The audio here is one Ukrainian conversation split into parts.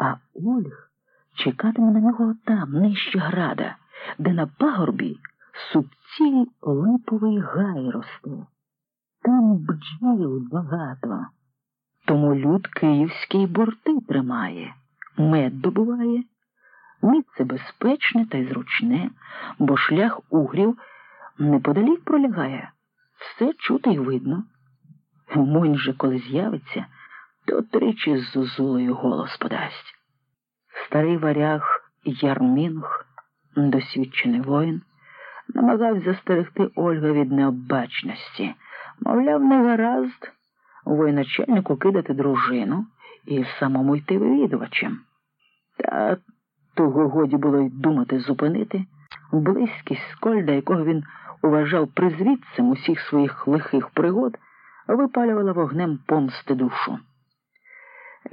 а Ольг чекатиме на нього там, нижче града, де на пагорбі субціль липовий гай росте. Там бджіл багато. Тому люд київський борти тримає, мед добуває. Місце безпечне та й зручне, бо шлях угрів неподалік пролягає. Все чути й видно. Монь же, коли з'явиться, то тричі з зозулею голос подасть. Старий варяг Ярмінг, досвідчений воїн, намагався застерегти Ольга від необачності. Мовляв, не гаразд воєначальнику кидати дружину і самому йти вивідувачем. Та того годі було й думати зупинити близькість Скольда, якого він уважав призвідцем усіх своїх лихих пригод, випалювала вогнем помсти душу.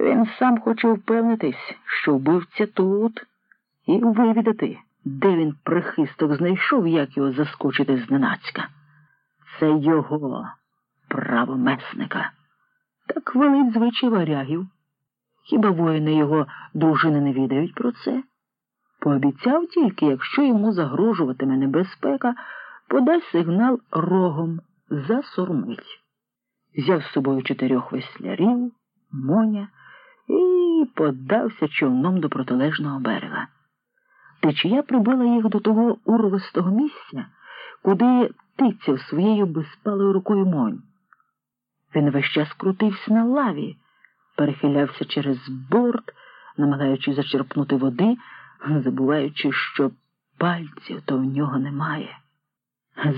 Він сам хоче впевнитись, що вбивця тут, і вивідати, де він прихисток знайшов, як його заскочити зненацька. Це його право месника. Так велить звичай варягів. Хіба воїни його дружини не відають про це? Пообіцяв тільки, якщо йому загрожуватиме небезпека, подасть сигнал рогом засурмить. Взяв з собою чотирьох веслярів, моня подався човном до протилежного берега. Течія прибила їх до того урвистого місця, куди тицяв своєю безпалою рукою монь. Він весь час крутився на лаві, перехилявся через борт, намагаючись зачерпнути води, забуваючи, що пальців то в нього немає.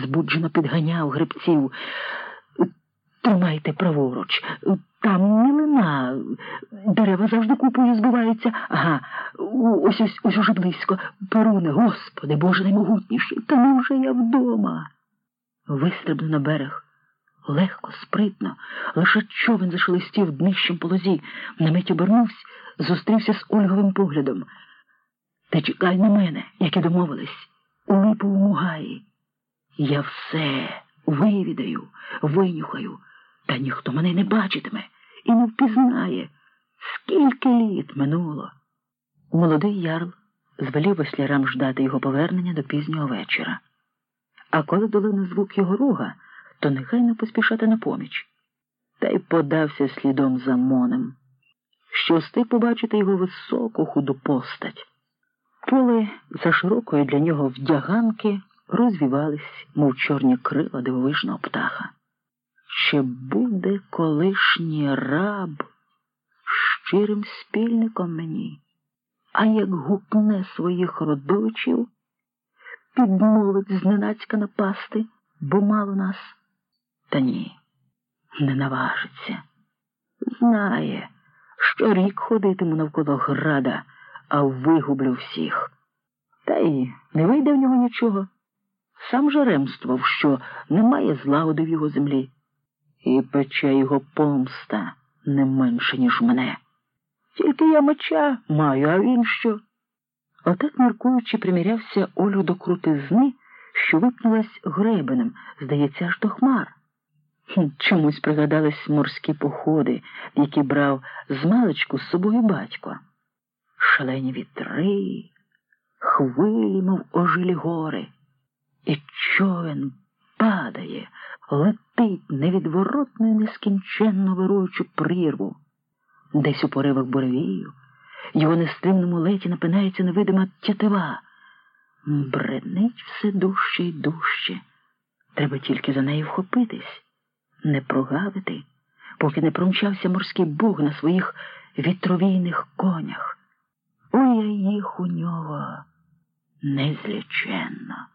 Збуджено підганяв грибців. Тримайте праворуч, там мілина, дерева завжди купою збиваються. Ага, ось ось ось уже близько. Перуне, господи, Боже наймогутніший, та ну вже я вдома. Вистрибну на берег. Легко, спритно, лише човен зашелестів днищем по лозі, на мить обернувся, зустрівся з Ольговим поглядом. Ти чекай на мене, як і домовились, у липовому гаї. Я все вивідаю, винюхаю, та ніхто мене не бачитиме і не впізнає, скільки літ минуло. Молодий ярл звелів веслярам ждати його повернення до пізнього вечора. А коли долинув звук його рога, то нехай не поспішати на поміч. Та й подався слідом за Монем, що встиг побачити його високу худу постать. Поле за широкої для нього вдяганки розвівались, мов чорні крила дивовижного птаха. Чи буде колишній раб щирим спільником мені, а як гукне своїх родичів, підмовить зненацька напасти, бо мало нас. Та ні, не наважиться. Знає, що рік ходитиму навколо града, а вигублю всіх. Та й не вийде в нього нічого. Сам же ремствував, що немає злагоди в його землі, і пече його помста не менше, ніж мене. Тільки я меча маю, а він що? Отак, міркуючи, примірявся Олю до крутизни, що випнулась гребенем, здається, аж до хмар. Чомусь пригадались морські походи, які брав з маличку з собою батько. Шалені вітри, хвилі, мов ожилі гори, і човен падає, летить невідворотною нескінченно вируючу прірву. Десь у поривах буревію, його нестримному леті напинається невидима тятива. Бреднить все дужче й дужче. Треба тільки за неї вхопитись не прогавити, поки не промчався морський бог на своїх вітровійних конях. Ой, їх у нього незліченно.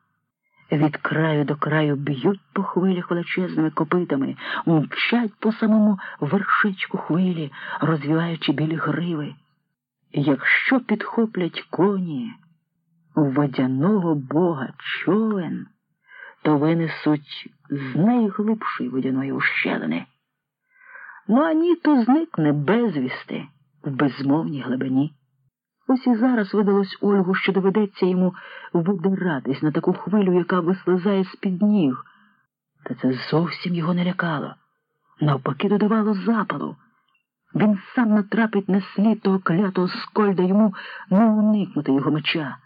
Від краю до краю б'ють по хвилях величезними копитами, мчать по самому вершичку хвилі, розвиваючи білі гриви. Якщо підхоплять коні водяного бога човен, то винесуть з найглибшої водяної ущелини. Ну а ні, то зникне безвісти в безмовній глибині. Ось і зараз видалось Ольгу, що доведеться йому видиратись на таку хвилю, яка вислизає з-під ніг. Та це зовсім його не лякало. Навпаки, додавало запалу. Він сам натрапить на слід того клятого скольда йому не уникнути його меча.